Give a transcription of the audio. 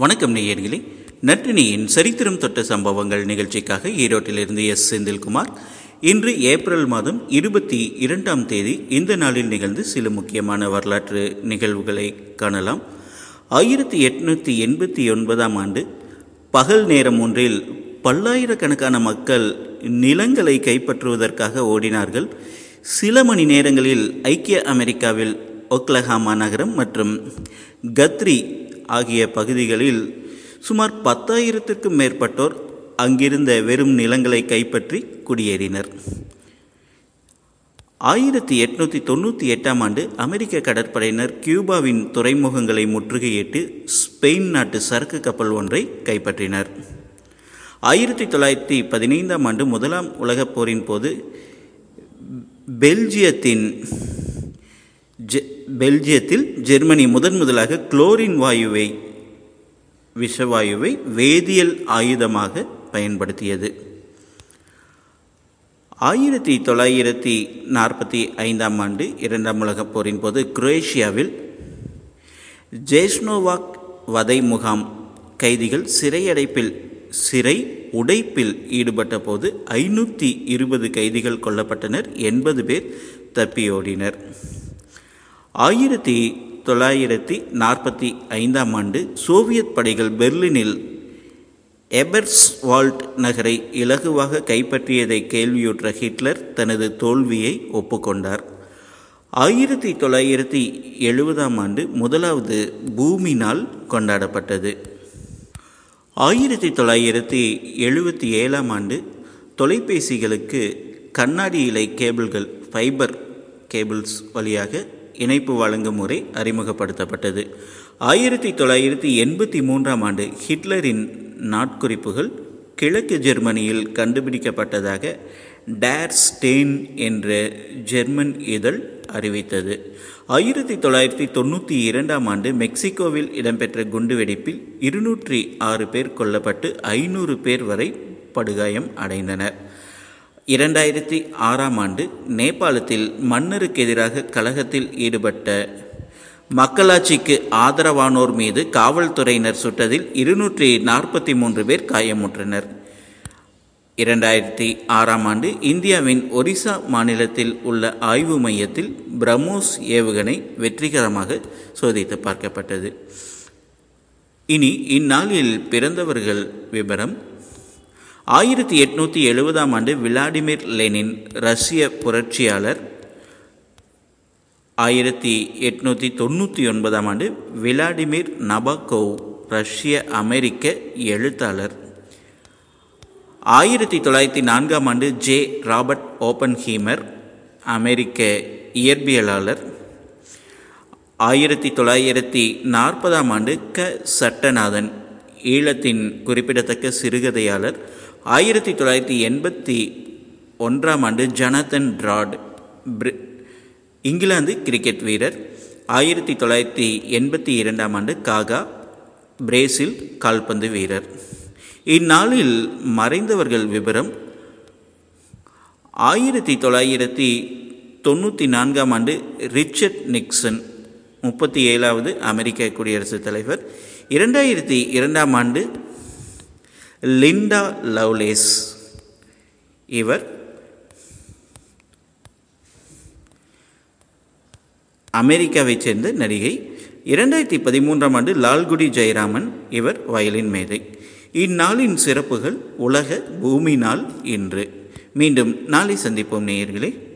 வணக்கம் நேயர்களே. நற்றினியின் சரித்திரம் தொட்ட சம்பவங்கள் நிகழ்ச்சிக்காக ஈரோட்டிலிருந்து எஸ். செந்தில்குமார். இன்று ஏப்ரல் மாதம் இருபத்தி இரண்டாம் தேதி இந்த நாளில் நிகழ்ந்து சில முக்கியமான வரலாற்று நிகழ்வுகளை காணலாம். ஆயிரத்தி எட்நூற்றி எண்பத்தி ஒன்பதாம் ஆண்டு பகல் நேரம் ஒன்றில் பல்லாயிரக்கணக்கான மக்கள் நிலங்களை கைப்பற்றுவதற்காக ஓடினார்கள். சில மணி நேரங்களில் ஐக்கிய அமெரிக்காவில் ஒக்லஹாமா நகரம் மற்றும் கத்ரி ஆகிய பகுதிகளில் சுமார் பத்தாயிரத்திற்கும் மேற்பட்டோர் அங்கிருந்த வெறும் நிலங்களை கைப்பற்றி குடியேறினர். ஆயிரத்தி எட்நூற்றி தொண்ணூற்றி எட்டாம் ஆண்டு அமெரிக்க கடற்படையினர் கியூபாவின் துறைமுகங்களை முற்றுகையிட்டு ஸ்பெயின் நாட்டு சரக்கு கப்பல் ஒன்றை கைப்பற்றினர். ஆயிரத்தி தொள்ளாயிரத்தி பதினைந்தாம் ஆண்டு முதலாம் உலகப் போரின் போது பெல்ஜியத்தின் ஜெ பெல்ஜியத்தில் ஜெர்மனி முதன் முதலாக குளோரின் வாயுவை விஷவாயுவை வேதியியல் ஆயுதமாக பயன்படுத்தியது. ஆயிரத்தி தொள்ளாயிரத்தி நாற்பத்தி ஐந்தாம் ஆண்டு இரண்டாம் உலகப் போரின் போது குரேஷியாவில் ஜேஷ்னோவாக் வதை முகாம் கைதிகள் சிறையடைப்பில் சிறை உடைப்பில் ஈடுபட்ட போது ஐநூற்றி இருபது கைதிகள் கொல்லப்பட்டனர் எண்பது பேர் தப்பியோடினர். ஆயிரத்தி தொள்ளாயிரத்தி நாற்பத்தி ஐந்தாம் ஆண்டு சோவியத் படைகள் பெர்லினில் எபர்ஸ்வால்ட் நகரை இலகுவாக கைப்பற்றியதை கேள்வியுற்ற ஹிட்லர் தனது தோல்வியை ஒப்புக்கொண்டார். ஆயிரத்தி தொள்ளாயிரத்தி எழுபதாம் ஆண்டு முதலாவது பூமி நாள் கொண்டாடப்பட்டது. ஆயிரத்தி தொள்ளாயிரத்தி எழுபத்தி ஏழாம் ஆண்டு தொலைபேசிகளுக்கு கண்ணாடி இலை கேபிள்கள் ஃபைபர் கேபிள்ஸ் வழியாக இணைப்பு வழங்கும் முறை அறிமுகப்படுத்தப்பட்டது. ஆயிரத்தி தொள்ளாயிரத்தி எண்பத்தி மூன்றாம் ஆண்டு ஹிட்லரின் நாட்குறிப்புகள் கிழக்கு ஜெர்மனியில் கண்டுபிடிக்கப்பட்டதாக டேர் ஸ்டெயின் என்ற ஜெர்மன் இதழ் அறிவித்தது. ஆயிரத்தி தொள்ளாயிரத்தி தொண்ணூற்றி இரண்டாம் ஆண்டு மெக்சிகோவில் இடம்பெற்ற குண்டுவெடிப்பில் இருநூற்றி ஆறு பேர் கொல்லப்பட்டு ஐநூறு பேர் வரை படுகாயம் அடைந்தனர். இரண்டாயிரத்தி ஆறாம் ஆண்டு நேபாளத்தில் மன்னருக்கு எதிராக கலகத்தில் ஈடுபட்ட மக்களாட்சிக்கு ஆதரவானோர் மீது காவல்துறையினர் சுட்டதில் இருநூற்றி நாற்பத்தி மூன்று பேர் காயமுற்றனர். இரண்டாயிரத்தி ஆறாம் ஆண்டு இந்தியாவின் ஒரிசா மாநிலத்தில் உள்ள ஆய்வு மையத்தில் பிரம்மோஸ் ஏவுகணை வெற்றிகரமாக சோதித்து பார்க்கப்பட்டது. இனி இந்நாளில் பிறந்தவர்கள் விவரம் ஆயிரத்தி எட்நூற்றி எழுபதாம் ஆண்டு விளாடிமிர் லெனின் ரஷ்ய புரட்சியாளர். ஆயிரத்தி எட்நூற்றி தொண்ணூற்றி ஒன்பதாம் ஆண்டு விளாடிமிர் நபாகோவ் ரஷ்ய அமெரிக்க எழுத்தாளர். ஆயிரத்தி தொள்ளாயிரத்தி நான்காம் ஆண்டு ஜே. ராபர்ட் ஓப்பன் ஹீமர் அமெரிக்க இயற்பியலாளர். ஆயிரத்தி தொள்ளாயிரத்தி நாற்பதாம் ஆண்டு க. சட்டநாதன் ஈழத்தின் குறிப்பிடத்தக்க சிறுகதையாளர். ஆயிரத்தி தொள்ளாயிரத்தி எண்பத்தி ஒன்றாம் ஆண்டு ஜனதன் ட்ராட் இங்கிலாந்து கிரிக்கெட் வீரர். ஆயிரத்தி தொள்ளாயிரத்தி எண்பத்தி இரண்டாம் ஆண்டு காகா பிரேசில் கால்பந்து வீரர். இந்நாளில் மறைந்தவர்கள் விவரம் ஆயிரத்தி தொள்ளாயிரத்தி தொண்ணூற்றி நான்காம் ஆண்டு ரிச்சர்ட் நிக்சன் முப்பத்தி ஏழாவது அமெரிக்க குடியரசுத் தலைவர். இரண்டாயிரத்தி இரண்டாம் ஆண்டு லிண்டா லவ்லேஸ். இவர் அமெரிக்காவைச் சேர்ந்த நடிகை. இரண்டாயிரத்தி பதிமூன்றாம் ஆண்டு லால்குடி ஜெயராமன் இவர் வயலின் மேதை. இந்நாளின் சிறப்புகள் உலக பூமி நாள் இன்று. மீண்டும் நாளை சந்திப்போம் நேயர்களே.